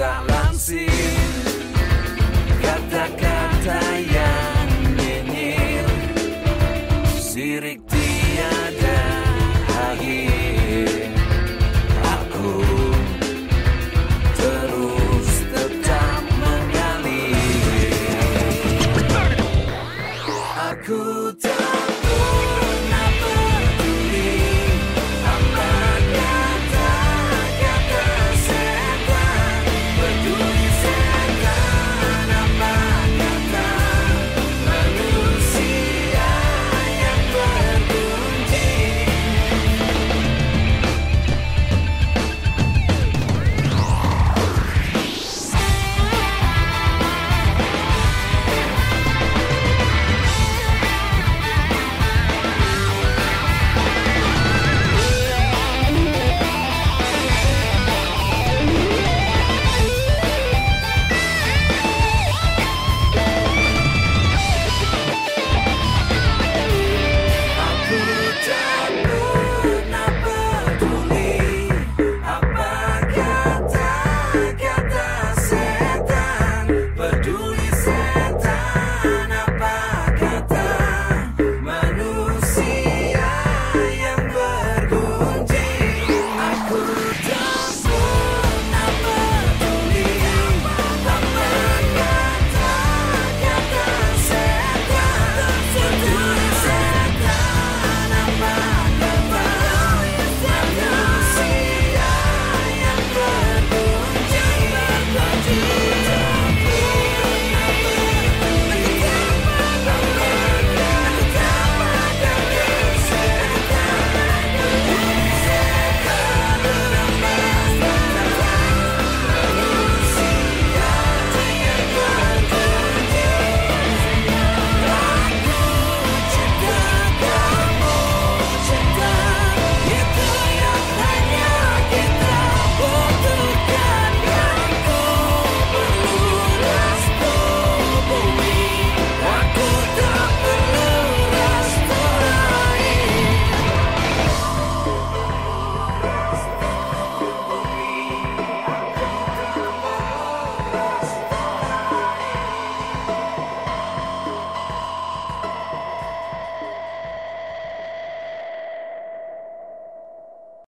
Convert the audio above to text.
dall'ansia